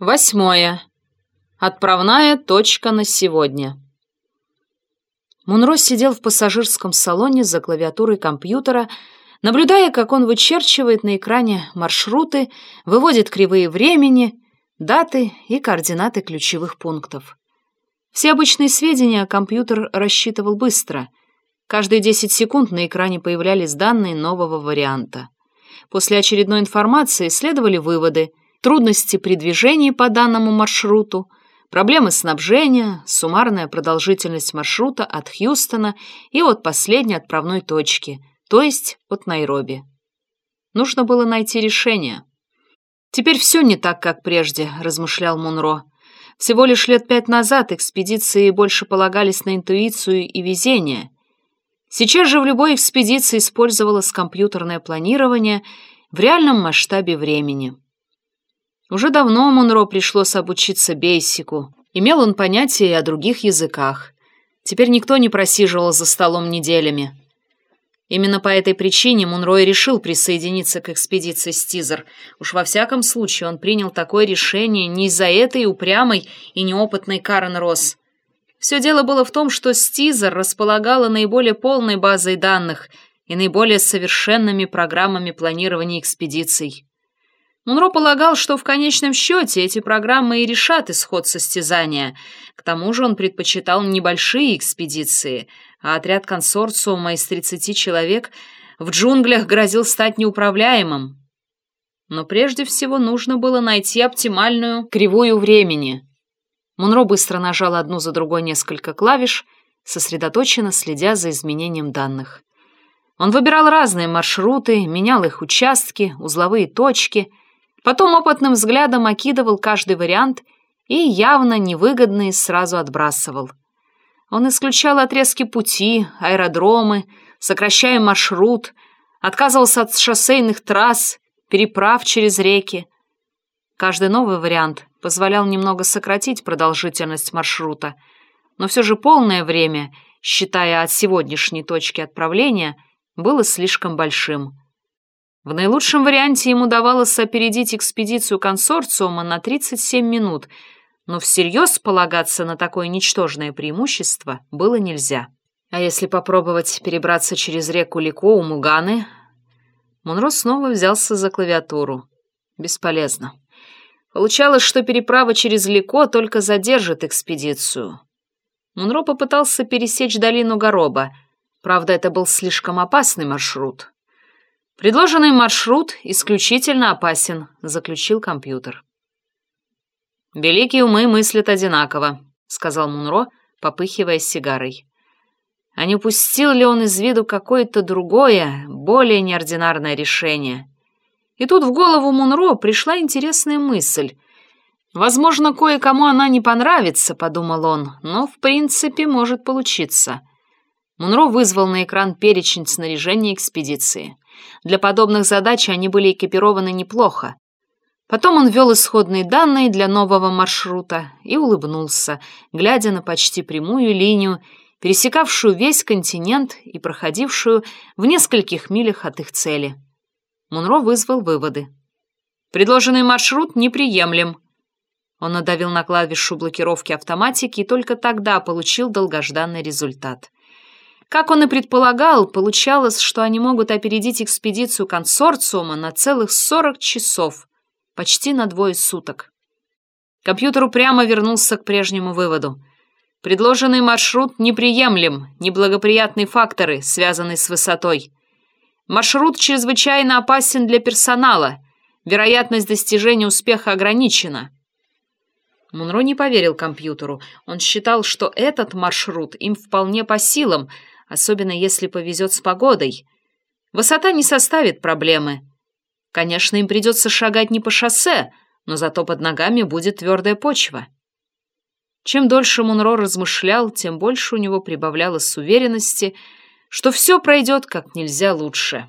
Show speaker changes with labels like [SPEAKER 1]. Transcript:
[SPEAKER 1] Восьмое. Отправная точка на сегодня. Мунро сидел в пассажирском салоне за клавиатурой компьютера, наблюдая, как он вычерчивает на экране маршруты, выводит кривые времени, даты и координаты ключевых пунктов. Все обычные сведения компьютер рассчитывал быстро. Каждые 10 секунд на экране появлялись данные нового варианта. После очередной информации следовали выводы – трудности при движении по данному маршруту, проблемы снабжения, суммарная продолжительность маршрута от Хьюстона и от последней отправной точки, то есть от Найроби. Нужно было найти решение. «Теперь все не так, как прежде», — размышлял Мунро. «Всего лишь лет пять назад экспедиции больше полагались на интуицию и везение. Сейчас же в любой экспедиции использовалось компьютерное планирование в реальном масштабе времени». Уже давно Монро пришлось обучиться бейсику. Имел он понятие и о других языках. Теперь никто не просиживал за столом неделями. Именно по этой причине Мунро и решил присоединиться к экспедиции Стизер. Уж во всяком случае он принял такое решение не из-за этой упрямой и неопытной Карен Росс. Все дело было в том, что Стизер располагала наиболее полной базой данных и наиболее совершенными программами планирования экспедиций. Мунро полагал, что в конечном счете эти программы и решат исход состязания. К тому же он предпочитал небольшие экспедиции, а отряд консорциума из 30 человек в джунглях грозил стать неуправляемым. Но прежде всего нужно было найти оптимальную кривую времени. Мунро быстро нажал одну за другой несколько клавиш, сосредоточенно следя за изменением данных. Он выбирал разные маршруты, менял их участки, узловые точки — Потом опытным взглядом окидывал каждый вариант и явно невыгодные сразу отбрасывал. Он исключал отрезки пути, аэродромы, сокращая маршрут, отказывался от шоссейных трасс, переправ через реки. Каждый новый вариант позволял немного сократить продолжительность маршрута, но все же полное время, считая от сегодняшней точки отправления, было слишком большим. В наилучшем варианте ему давалось опередить экспедицию консорциума на 37 минут, но всерьез полагаться на такое ничтожное преимущество было нельзя. А если попробовать перебраться через реку Лико у Муганы? Монро снова взялся за клавиатуру. Бесполезно. Получалось, что переправа через Лико только задержит экспедицию. Монро попытался пересечь долину Гороба. Правда, это был слишком опасный маршрут. «Предложенный маршрут исключительно опасен», — заключил компьютер. «Великие умы мыслят одинаково», — сказал Мунро, попыхивая сигарой. А не упустил ли он из виду какое-то другое, более неординарное решение? И тут в голову Мунро пришла интересная мысль. «Возможно, кое-кому она не понравится», — подумал он, «но в принципе может получиться». Мунро вызвал на экран перечень снаряжения экспедиции. Для подобных задач они были экипированы неплохо. Потом он ввел исходные данные для нового маршрута и улыбнулся, глядя на почти прямую линию, пересекавшую весь континент и проходившую в нескольких милях от их цели. Мунро вызвал выводы. «Предложенный маршрут неприемлем». Он надавил на клавишу блокировки автоматики и только тогда получил долгожданный результат. Как он и предполагал, получалось, что они могут опередить экспедицию консорциума на целых 40 часов, почти на двое суток. Компьютер упрямо вернулся к прежнему выводу. Предложенный маршрут неприемлем, неблагоприятные факторы, связанные с высотой. Маршрут чрезвычайно опасен для персонала, вероятность достижения успеха ограничена. Мунро не поверил компьютеру. Он считал, что этот маршрут им вполне по силам — особенно если повезет с погодой. Высота не составит проблемы. Конечно, им придется шагать не по шоссе, но зато под ногами будет твердая почва. Чем дольше Мунро размышлял, тем больше у него прибавлялось уверенности, что все пройдет как нельзя лучше.